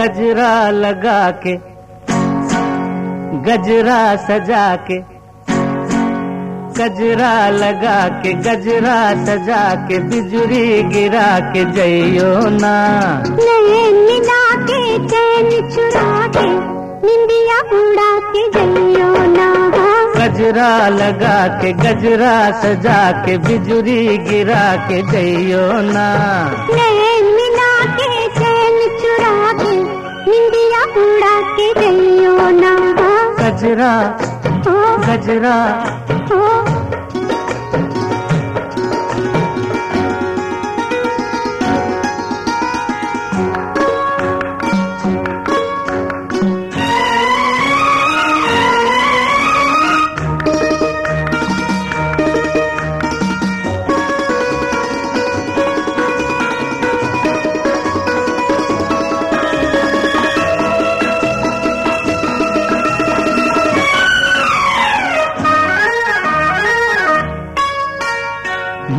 कजरा लगा के गजरा सजा के गजरा लगा के गजरा सजा के बिजुरी गिरा के जइयो ना। मिला के चैन चुरा के निंदिया उड़ा के जइयो ना। गजरा लगा के गजरा सजा के बिजुरी गिरा के जइयो ना। निंदिया उड़ा के जइयो ना। गजरा गजरा।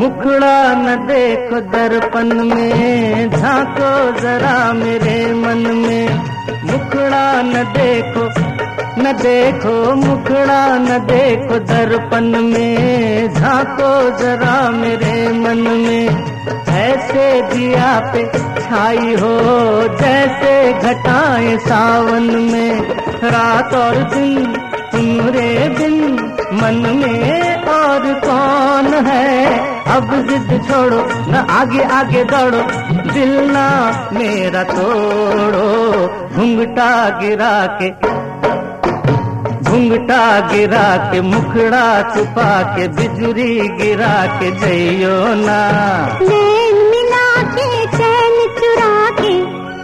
मुखड़ा न देखो दर्पण में, झांको जरा मेरे मन में। मुखड़ा न देखो न देखो, मुखड़ा न देखो दर्पण में, झांको जरा मेरे मन में। ऐसे दिया पे छाई हो, जैसे घटाएँ सावन में। रात और दिन तुम्हारे बिन मन में कौन है? अब जिद छोड़ो न आगे आगे दौड़ो दिल ना मेरा तोड़ो। घुंघटा गिरा के घुंघटा गिरा के मुखड़ा छुपा के बिजुरी गिरा के जइयो ना। मिला के चैन चुरा के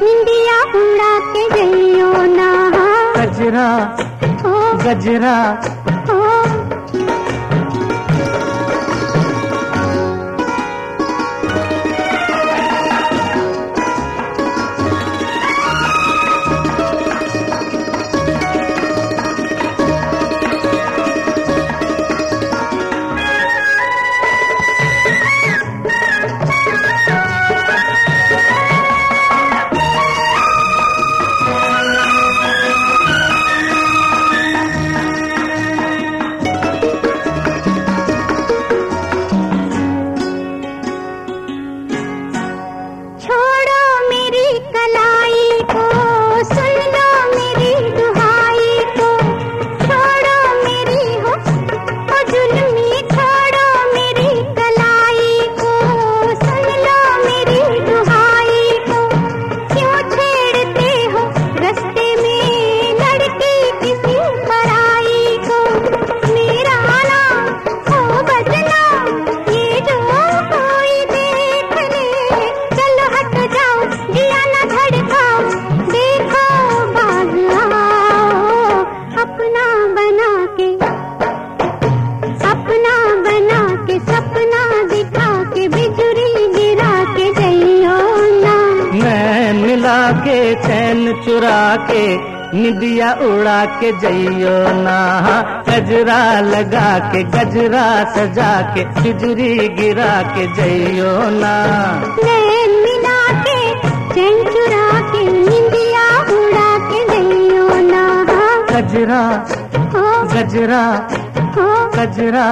निंदिया उड़ा के जइयो ना। गजरा गजरा सपना दिखा के बिजुरी गिरा के जइयो ना। मैं मिला के चैन चुरा के निदिया उड़ा के जइयो ना। गजरा लगा के गजरा सजा के बिजुरी गिरा के जइयो ना। नैन मिला के चैन चुरा के निंदिया उड़ा के जइयो ना। गजरा गजरा गजरा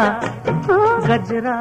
गजरा